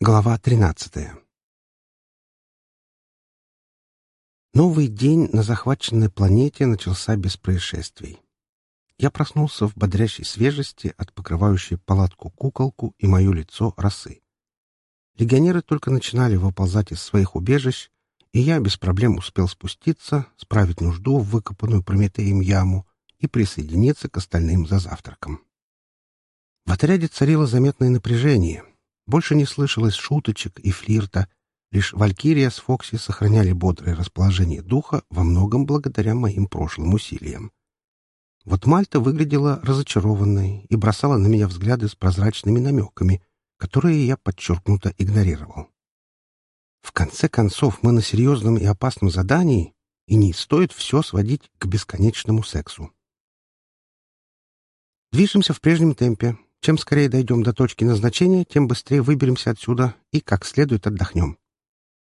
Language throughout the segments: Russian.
Глава 13 Новый день на захваченной планете начался без происшествий. Я проснулся в бодрящей свежести от покрывающей палатку куколку и мое лицо росы. Легионеры только начинали выползать из своих убежищ, и я без проблем успел спуститься, справить нужду в выкопанную Прометеем яму и присоединиться к остальным за завтраком. В отряде царило заметное напряжение — больше не слышалось шуточек и флирта. Лишь Валькирия с Фокси сохраняли бодрое расположение духа во многом благодаря моим прошлым усилиям. Вот Мальта выглядела разочарованной и бросала на меня взгляды с прозрачными намеками, которые я подчеркнуто игнорировал. В конце концов, мы на серьезном и опасном задании, и не стоит все сводить к бесконечному сексу. Движемся в прежнем темпе, чем скорее дойдем до точки назначения, тем быстрее выберемся отсюда и как следует отдохнем.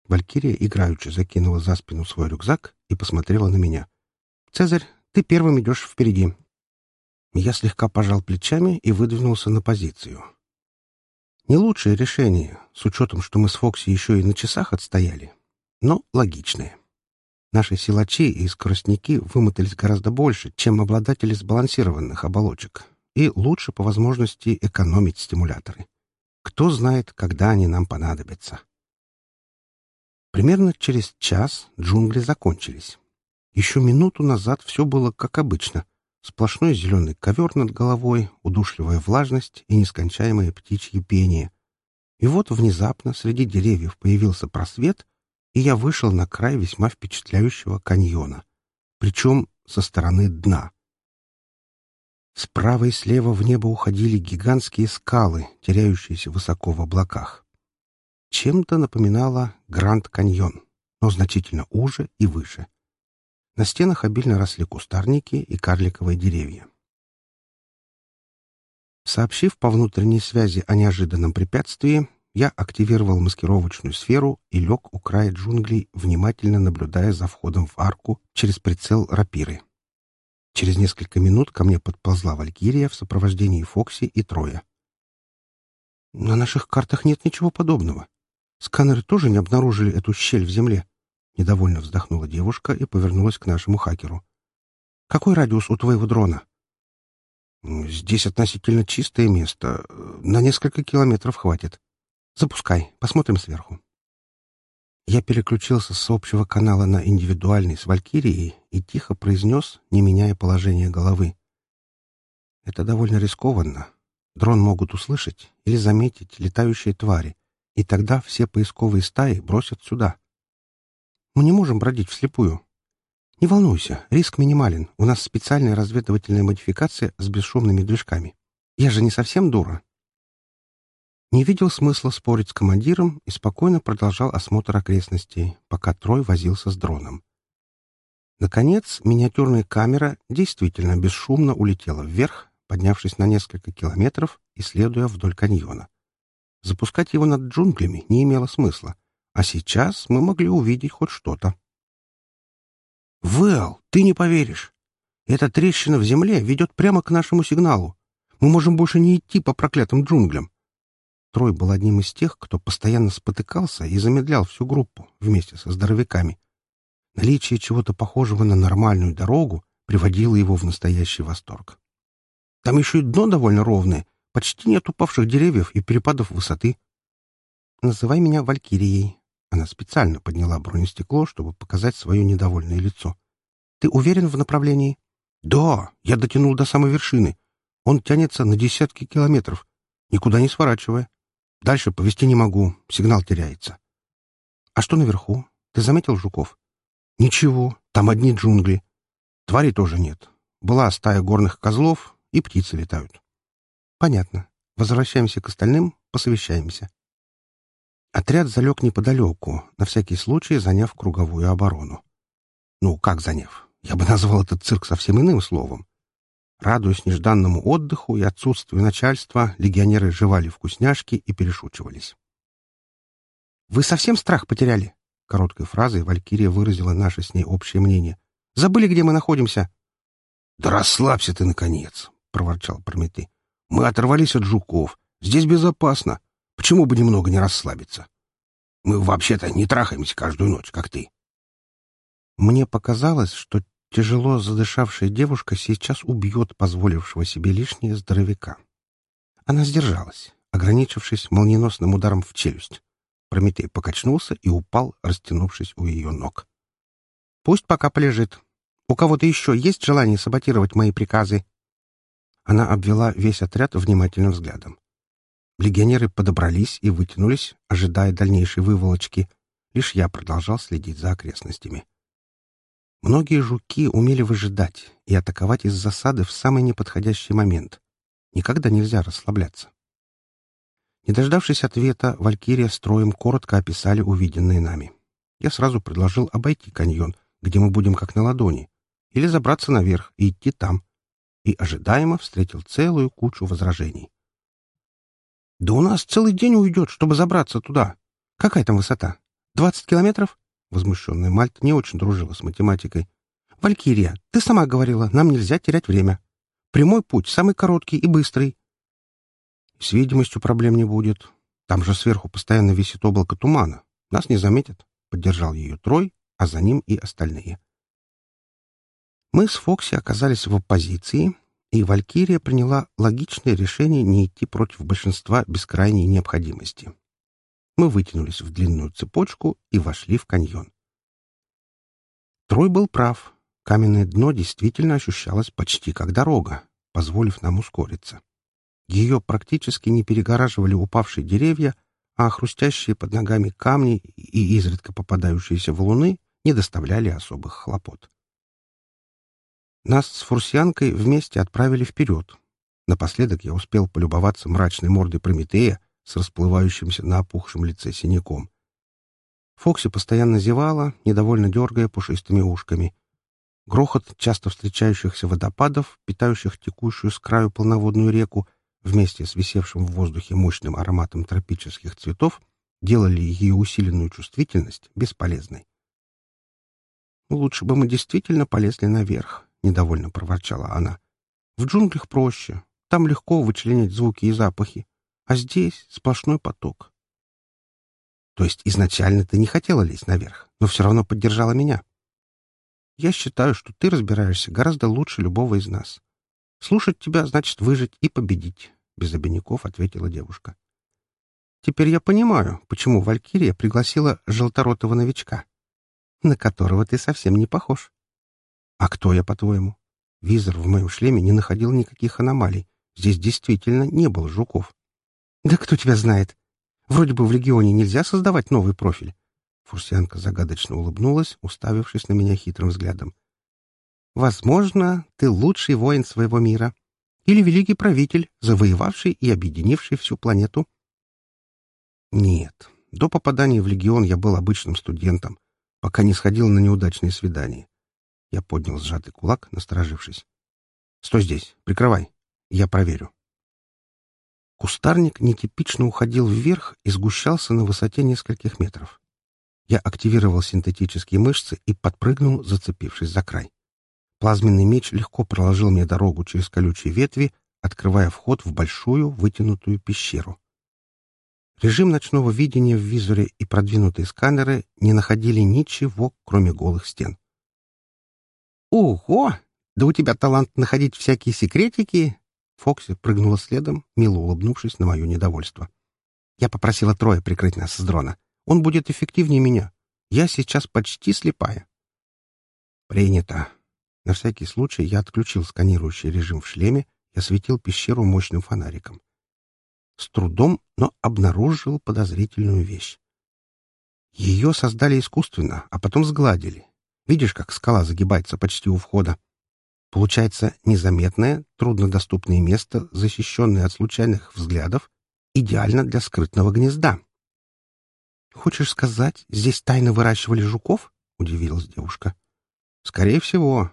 Валькирия играючи закинула за спину свой рюкзак и посмотрела на меня. «Цезарь, ты первым идешь впереди». Я слегка пожал плечами и выдвинулся на позицию. Не лучшее решение, с учетом, что мы с Фокси еще и на часах отстояли, но логичное. Наши силачи и скоростники вымотались гораздо больше, чем обладатели сбалансированных оболочек, и лучше по возможности экономить стимуляторы. Кто знает, когда они нам понадобятся. Примерно через час джунгли закончились. Еще минуту назад все было как обычно. Сплошной зеленый ковер над головой, удушливая влажность и нескончаемое птичье пение. И вот внезапно среди деревьев появился просвет, и я вышел на край весьма впечатляющего каньона. Причем со стороны дна — Справа и слева в небо уходили гигантские скалы, теряющиеся высоко в облаках. Чем-то напоминало Гранд Каньон, но значительно уже и выше. На стенах обильно росли кустарники и карликовые деревья. Сообщив по внутренней связи о неожиданном препятствии, я активировал маскировочную сферу и лег у края джунглей, внимательно наблюдая за входом в арку через прицел рапиры. Через несколько минут ко мне подползла Валькирия в сопровождении Фокси и Троя. «На наших картах нет ничего подобного. Сканеры тоже не обнаружили эту щель в земле». Недовольно вздохнула девушка и повернулась к нашему хакеру. «Какой радиус у твоего дрона?» «Здесь относительно чистое место. На несколько километров хватит. Запускай, посмотрим сверху». Я переключился с общего канала на индивидуальный с Валькирией и тихо произнес, не меняя положение головы. «Это довольно рискованно. Дрон могут услышать или заметить летающие твари, и тогда все поисковые стаи бросят сюда. Мы не можем бродить вслепую. Не волнуйся, риск минимален. У нас специальная разведывательная модификация с бесшумными движками. Я же не совсем дура не видел смысла спорить с командиром и спокойно продолжал осмотр окрестностей, пока Трой возился с дроном. Наконец, миниатюрная камера действительно бесшумно улетела вверх, поднявшись на несколько километров и следуя вдоль каньона. Запускать его над джунглями не имело смысла, а сейчас мы могли увидеть хоть что-то. «Вэл, ты не поверишь! Эта трещина в земле ведет прямо к нашему сигналу. Мы можем больше не идти по проклятым джунглям. Трой был одним из тех, кто постоянно спотыкался и замедлял всю группу вместе со здоровяками. Наличие чего-то похожего на нормальную дорогу приводило его в настоящий восторг. Там еще и дно довольно ровное, почти нет упавших деревьев и перепадов высоты. «Называй меня Валькирией». Она специально подняла бронестекло, чтобы показать свое недовольное лицо. «Ты уверен в направлении?» «Да, я дотянул до самой вершины. Он тянется на десятки километров, никуда не сворачивая. Дальше повести не могу, сигнал теряется. А что наверху? Ты заметил жуков? Ничего, там одни джунгли. Тварей тоже нет. Была стая горных козлов, и птицы летают. Понятно. Возвращаемся к остальным, посовещаемся. Отряд залег неподалеку, на всякий случай заняв круговую оборону. Ну, как заняв? Я бы назвал этот цирк совсем иным словом. Радуясь нежданному отдыху и отсутствию начальства, легионеры жевали вкусняшки и перешучивались. «Вы совсем страх потеряли?» Короткой фразой Валькирия выразила наше с ней общее мнение. «Забыли, где мы находимся?» «Да расслабься ты, наконец!» — проворчал Прометей. «Мы оторвались от жуков. Здесь безопасно. Почему бы немного не расслабиться? Мы вообще-то не трахаемся каждую ночь, как ты. Мне показалось, что тяжело задышавшая девушка сейчас убьет позволившего себе лишнее здоровяка. Она сдержалась, ограничившись молниеносным ударом в челюсть. Прометей покачнулся и упал, растянувшись у ее ног. «Пусть пока полежит. У кого-то еще есть желание саботировать мои приказы?» Она обвела весь отряд внимательным взглядом. Легионеры подобрались и вытянулись, ожидая дальнейшей выволочки. Лишь я продолжал следить за окрестностями. Многие жуки умели выжидать и атаковать из засады в самый неподходящий момент. Никогда нельзя расслабляться. Не дождавшись ответа, Валькирия строем коротко описали увиденное нами. Я сразу предложил обойти каньон, где мы будем как на ладони, или забраться наверх и идти там, и ожидаемо встретил целую кучу возражений. Да у нас целый день уйдет, чтобы забраться туда. Какая там высота? Двадцать километров? Возмущенная Мальт не очень дружила с математикой. Валькирия, ты сама говорила, нам нельзя терять время. Прямой путь, самый короткий и быстрый. С видимостью проблем не будет. Там же сверху постоянно висит облако тумана. Нас не заметят. Поддержал ее Трой, а за ним и остальные. Мы с Фокси оказались в оппозиции, и Валькирия приняла логичное решение не идти против большинства без крайней необходимости. Мы вытянулись в длинную цепочку и вошли в каньон. Трой был прав. Каменное дно действительно ощущалось почти как дорога, позволив нам ускориться. Ее практически не перегораживали упавшие деревья, а хрустящие под ногами камни и изредка попадающиеся валуны не доставляли особых хлопот. Нас с фурсианкой вместе отправили вперед. Напоследок я успел полюбоваться мрачной мордой Прометея с расплывающимся на опухшем лице синяком. Фокси постоянно зевала, недовольно дергая пушистыми ушками. Грохот часто встречающихся водопадов, питающих текущую с краю полноводную реку, вместе с висевшим в воздухе мощным ароматом тропических цветов, делали ее усиленную чувствительность бесполезной. Лучше бы мы действительно полезли наверх, — недовольно проворчала она. «В джунглях проще. Там легко вычленять звуки и запахи. А здесь сплошной поток». «То есть изначально ты не хотела лезть наверх, но все равно поддержала меня?» «Я считаю, что ты разбираешься гораздо лучше любого из нас. Слушать тебя значит выжить и победить», — без обиняков ответила девушка. «Теперь я понимаю, почему Валькирия пригласила желторотого новичка, на которого ты совсем не похож». «А кто я, по-твоему?» Визор в моем шлеме не находил никаких аномалий. Здесь действительно не было жуков. «Да кто тебя знает? Вроде бы в Легионе нельзя создавать новый профиль». Фурсианка загадочно улыбнулась, уставившись на меня хитрым взглядом. «Возможно, ты лучший воин своего мира. Или великий правитель, завоевавший и объединивший всю планету». «Нет. До попадания в Легион я был обычным студентом, пока не сходил на неудачные свидания. Я поднял сжатый кулак, насторожившись. «Стой здесь! Прикрывай! Я проверю!» Кустарник нетипично уходил вверх и сгущался на высоте нескольких метров. Я активировал синтетические мышцы и подпрыгнул, зацепившись за край. Плазменный меч легко проложил мне дорогу через колючие ветви, открывая вход в большую вытянутую пещеру. Режим ночного видения в визоре и продвинутые сканеры не находили ничего, кроме голых стен. «Ого! Да у тебя талант находить всякие секретики!» Фокси прыгнула следом, мило улыбнувшись на мое недовольство. «Я попросила Троя прикрыть нас с дрона. Он будет эффективнее меня. Я сейчас почти слепая». «Принято». На всякий случай я отключил сканирующий режим в шлеме и осветил пещеру мощным фонариком. С трудом, но обнаружил подозрительную вещь. Ее создали искусственно, а потом сгладили, Видишь, как скала загибается почти у входа? Получается незаметное, труднодоступное место, защищенное от случайных взглядов, идеально для скрытного гнезда. «Хочешь сказать, здесь тайно выращивали жуков?» — удивилась девушка. «Скорее всего.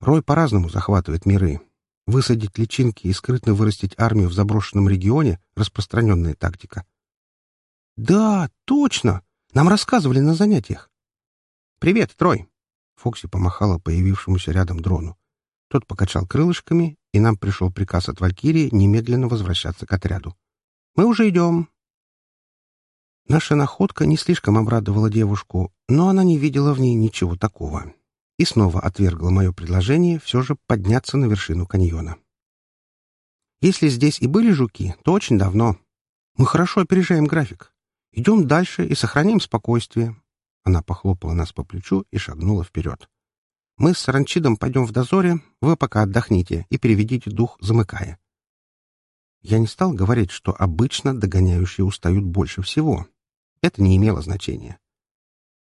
Рой по-разному захватывает миры. Высадить личинки и скрытно вырастить армию в заброшенном регионе — распространенная тактика». «Да, точно! Нам рассказывали на занятиях. «Привет, Трой!» Фокси помахала появившемуся рядом дрону. Тот покачал крылышками, и нам пришел приказ от Валькирии немедленно возвращаться к отряду. «Мы уже идем!» Наша находка не слишком обрадовала девушку, но она не видела в ней ничего такого и снова отвергла мое предложение все же подняться на вершину каньона. Если здесь и были жуки, то очень давно. Мы хорошо опережаем график. Идем дальше и сохраняем спокойствие. Она похлопала нас по плечу и шагнула вперед. Мы с Ранчидом пойдем в дозоре, вы пока отдохните и переведите дух, замыкая. Я не стал говорить, что обычно догоняющие устают больше всего. Это не имело значения.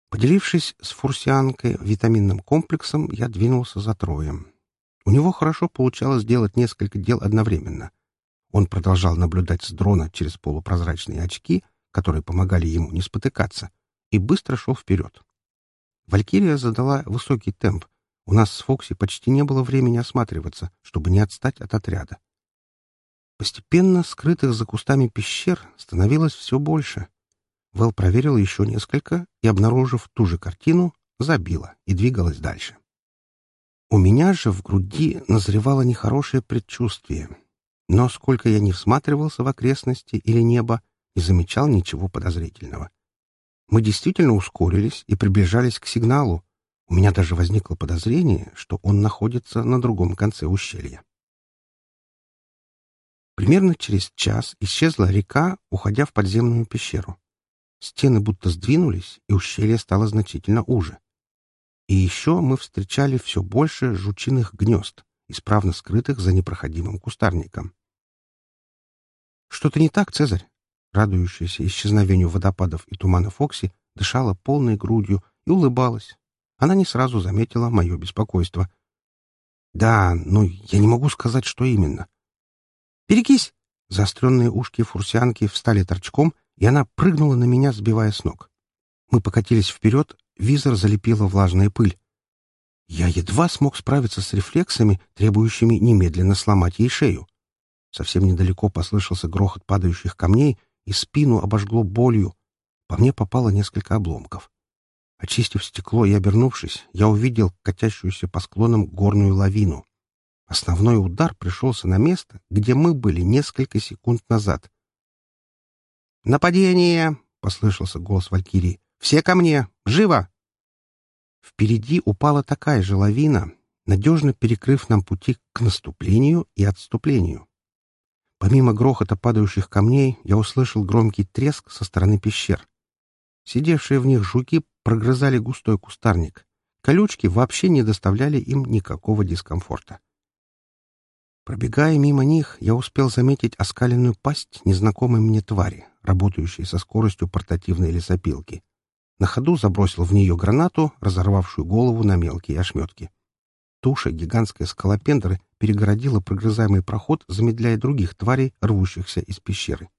Поделившись с фурсианкой витаминным комплексом, я двинулся за троем. У него хорошо получалось делать несколько дел одновременно. Он продолжал наблюдать с дрона через полупрозрачные очки, которые помогали ему не спотыкаться, и быстро шел вперед. Валькирия задала высокий темп. У нас с Фокси почти не было времени осматриваться, чтобы не отстать от отряда. Постепенно скрытых за кустами пещер становилось все больше. Вэл проверила еще несколько и, обнаружив ту же картину, забила и двигалась дальше. У меня же в груди назревало нехорошее предчувствие. Но сколько я не всматривался в окрестности или небо, не замечал ничего подозрительного. Мы действительно ускорились и приближались к сигналу. У меня даже возникло подозрение, что он находится на другом конце ущелья. Примерно через час исчезла река, уходя в подземную пещеру. Стены будто сдвинулись, и ущелье стало значительно уже. И еще мы встречали все больше жучиных гнезд, исправно скрытых за непроходимым кустарником. «Что-то не так, Цезарь?» Радующаяся исчезновению водопадов и тумана Фокси дышала полной грудью и улыбалась. Она не сразу заметила мое беспокойство. «Да, но я не могу сказать, что именно». «Перекись!» Заостренные ушки фурсианки встали торчком — и она прыгнула на меня, сбивая с ног. Мы покатились вперед, визор залепила влажная пыль. Я едва смог справиться с рефлексами, требующими немедленно сломать ей шею. Совсем недалеко послышался грохот падающих камней, и спину обожгло болью. По мне попало несколько обломков. Очистив стекло и обернувшись, я увидел катящуюся по склонам горную лавину. Основной удар пришелся на место, где мы были несколько секунд назад. «Нападение!» — послышался голос Валькирии. «Все ко мне! Живо!» Впереди упала такая же лавина, надежно перекрыв нам пути к наступлению и отступлению. Помимо грохота падающих камней, я услышал громкий треск со стороны пещер. Сидевшие в них жуки прогрызали густой кустарник. Колючки вообще не доставляли им никакого дискомфорта. Пробегая мимо них, я успел заметить оскаленную пасть незнакомой мне твари, работающей со скоростью портативной лесопилки. На ходу забросил в нее гранату, разорвавшую голову на мелкие ошметки. Туша гигантской скалопендры перегородила прогрызаемый проход, замедляя других тварей, рвущихся из пещеры.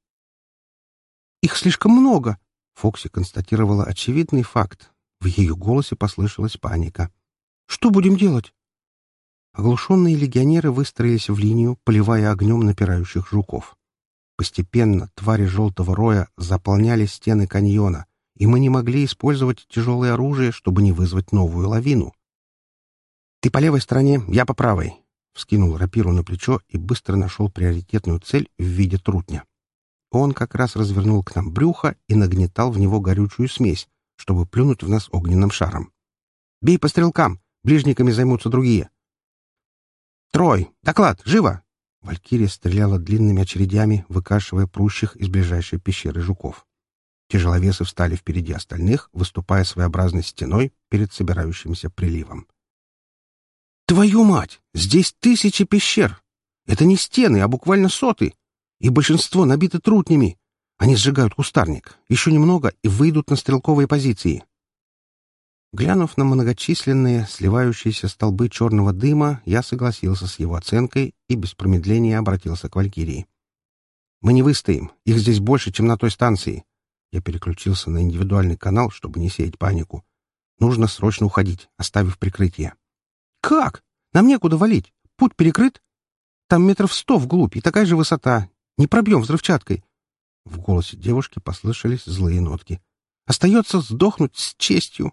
«Их слишком много!» — Фокси констатировала очевидный факт. В ее голосе послышалась паника. «Что будем делать?» Оглушенные легионеры выстроились в линию, поливая огнем напирающих жуков. Постепенно твари желтого роя заполняли стены каньона, и мы не могли использовать тяжелое оружие, чтобы не вызвать новую лавину. «Ты по левой стороне, я по правой», — вскинул рапиру на плечо и быстро нашел приоритетную цель в виде трутня. Он как раз развернул к нам брюхо и нагнетал в него горючую смесь, чтобы плюнуть в нас огненным шаром. «Бей по стрелкам! Ближниками займутся другие!» «Трой! Доклад! Живо!» Валькирия стреляла длинными очередями, выкашивая прущих из ближайшей пещеры жуков. Тяжеловесы встали впереди остальных, выступая своеобразной стеной перед собирающимся приливом. «Твою мать! Здесь тысячи пещер! Это не стены, а буквально соты! И большинство набиты трутнями! Они сжигают кустарник. Еще немного и выйдут на стрелковые позиции. Глянув на многочисленные сливающиеся столбы черного дыма, я согласился с его оценкой и без промедления обратился к Валькирии. «Мы не выстоим. Их здесь больше, чем на той станции». Я переключился на индивидуальный канал, чтобы не сеять панику. «Нужно срочно уходить, оставив прикрытие». «Как? Нам некуда валить. Путь перекрыт. Там метров сто вглубь и такая же высота. Не пробьем взрывчаткой». В голосе девушки послышались злые нотки. «Остается сдохнуть с честью».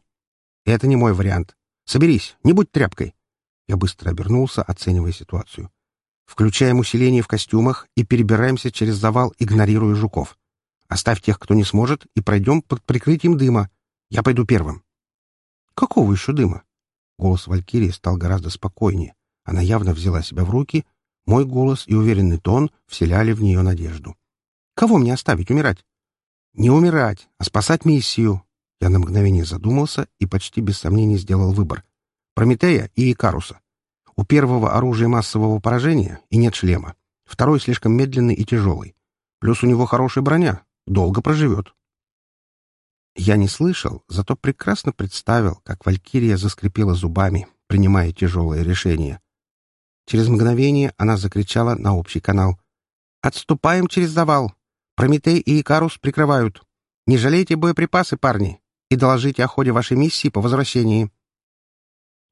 Это не мой вариант. Соберись, не будь тряпкой. Я быстро обернулся, оценивая ситуацию. Включаем усиление в костюмах и перебираемся через завал, игнорируя жуков. Оставь тех, кто не сможет, и пройдем под прикрытием дыма. Я пойду первым». «Какого еще дыма?» Голос Валькирии стал гораздо спокойнее. Она явно взяла себя в руки. Мой голос и уверенный тон вселяли в нее надежду. «Кого мне оставить умирать?» «Не умирать, а спасать миссию». Я на мгновение задумался и почти без сомнений сделал выбор. Прометея и Икаруса. У первого оружие массового поражения и нет шлема. Второй слишком медленный и тяжелый. Плюс у него хорошая броня. Долго проживет. Я не слышал, зато прекрасно представил, как Валькирия заскрипела зубами, принимая тяжелое решение. Через мгновение она закричала на общий канал. «Отступаем через завал! Прометей и Икарус прикрывают! Не жалейте боеприпасы, парни, и доложите о ходе вашей миссии по возвращении!»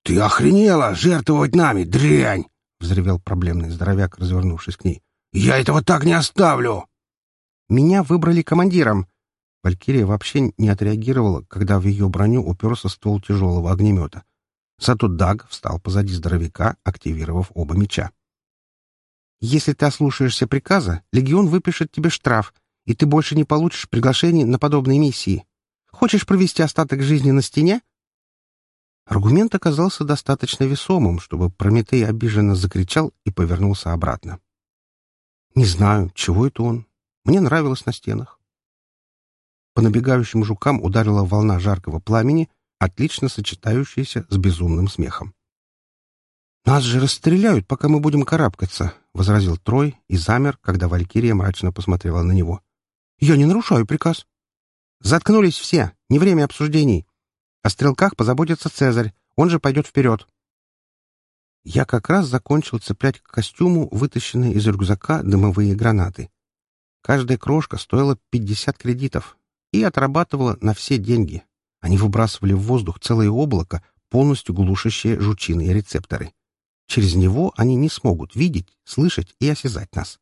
«Ты охренела жертвовать нами, дрянь!» — взревел проблемный здоровяк, развернувшись к ней. «Я этого так не оставлю!» «Меня выбрали командиром!» Валькирия вообще не отреагировала, когда в ее броню уперся ствол тяжелого огнемета. Зато Даг встал позади здоровяка, активировав оба меча. «Если ты ослушаешься приказа, легион выпишет тебе штраф, и ты больше не получишь приглашений на подобные миссии. Хочешь провести остаток жизни на стене?» Аргумент оказался достаточно весомым, чтобы Прометей обиженно закричал и повернулся обратно. «Не знаю, чего это он. Мне нравилось на стенах. По набегающим жукам ударила волна жаркого пламени, отлично сочетающаяся с безумным смехом. «Нас же расстреляют, пока мы будем карабкаться», — возразил Трой и замер, когда Валькирия мрачно посмотрела на него. «Я не нарушаю приказ». «Заткнулись все, не время обсуждений. О стрелках позаботится Цезарь, он же пойдет вперед». Я как раз закончил цеплять к костюму вытащенные из рюкзака дымовые гранаты. Каждая крошка стоила 50 кредитов, и отрабатывала на все деньги. Они выбрасывали в воздух целое облако, полностью глушащее жучиные рецепторы. Через него они не смогут видеть, слышать и осязать нас.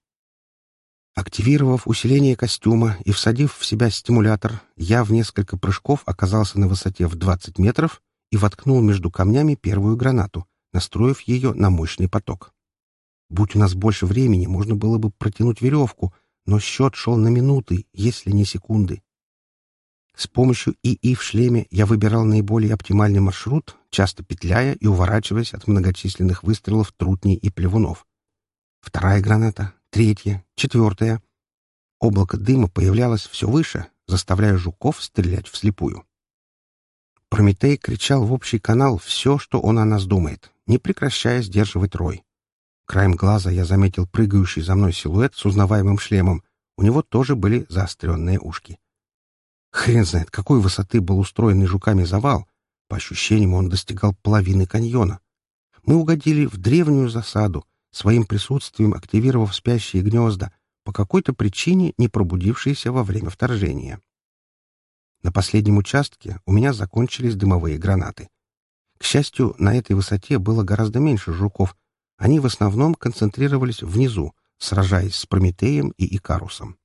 Активировав усиление костюма и всадив в себя стимулятор, я в несколько прыжков оказался на высоте в 20 метров и воткнул между камнями первую гранату, настроив ее на мощный поток. Будь у нас больше времени, можно было бы протянуть веревку, но счет шел на минуты, если не секунды. С помощью ИИ в шлеме я выбирал наиболее оптимальный маршрут, часто петляя и уворачиваясь от многочисленных выстрелов трутней и плевунов. Вторая граната, третья, четвертая. Облако дыма появлялось все выше, заставляя жуков стрелять вслепую. Прометей кричал в общий канал все, что он о нас думает, не прекращая сдерживать рой. Краем глаза я заметил прыгающий за мной силуэт с узнаваемым шлемом. У него тоже были заостренные ушки. Хрен знает, какой высоты был устроенный жуками завал. По ощущениям, он достигал половины каньона. Мы угодили в древнюю засаду, своим присутствием активировав спящие гнезда, по какой-то причине не пробудившиеся во время вторжения. На последнем участке у меня закончились дымовые гранаты. К счастью, на этой высоте было гораздо меньше жуков. Они в основном концентрировались внизу, сражаясь с Прометеем и Икарусом.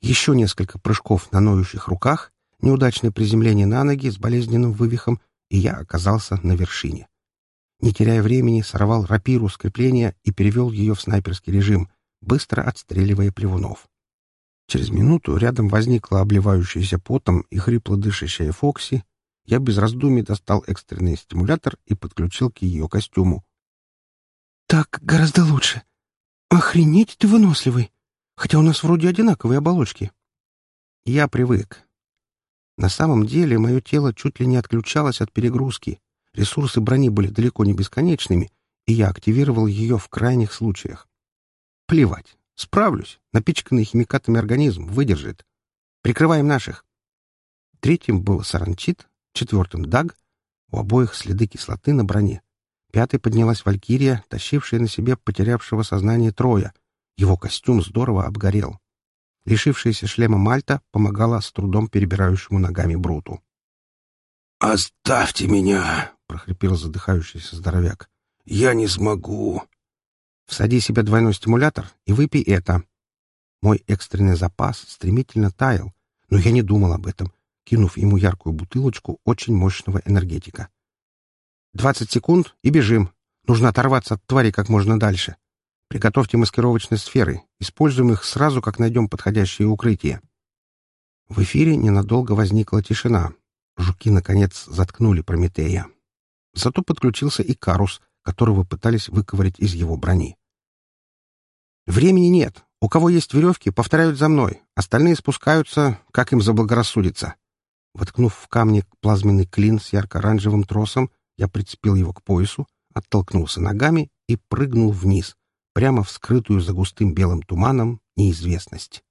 Еще несколько прыжков на ноющих руках, неудачное приземление на ноги с болезненным вывихом, и я оказался на вершине. Не теряя времени, сорвал рапиру с крепления и перевел ее в снайперский режим, быстро отстреливая плевунов. Через минуту рядом возникла обливающаяся потом и хрипло дышащая Фокси. Я без раздумий достал экстренный стимулятор и подключил к ее костюму. «Так гораздо лучше. Охренеть ты выносливый!» Хотя у нас вроде одинаковые оболочки. Я привык. На самом деле мое тело чуть ли не отключалось от перегрузки. Ресурсы брони были далеко не бесконечными, и я активировал ее в крайних случаях. Плевать. Справлюсь. Напичканный химикатами организм выдержит. Прикрываем наших. Третьим был саранчит, четвертым — даг. У обоих следы кислоты на броне. Пятой поднялась валькирия, тащившая на себе потерявшего сознание Троя — его костюм здорово обгорел. Лишившаяся шлема Мальта помогала с трудом перебирающему ногами Бруту. «Оставьте меня!» — прохрипел задыхающийся здоровяк. «Я не смогу!» «Всади себе двойной стимулятор и выпей это!» Мой экстренный запас стремительно таял, но я не думал об этом, кинув ему яркую бутылочку очень мощного энергетика. «Двадцать секунд и бежим. Нужно оторваться от твари как можно дальше. Приготовьте маскировочные сферы. Используем их сразу, как найдем подходящее укрытие. В эфире ненадолго возникла тишина. Жуки, наконец, заткнули Прометея. Зато подключился и Карус, которого пытались выковырять из его брони. «Времени нет. У кого есть веревки, повторяют за мной. Остальные спускаются, как им заблагорассудится». Воткнув в камни плазменный клин с ярко-оранжевым тросом, я прицепил его к поясу, оттолкнулся ногами и прыгнул вниз, прямо в скрытую за густым белым туманом неизвестность.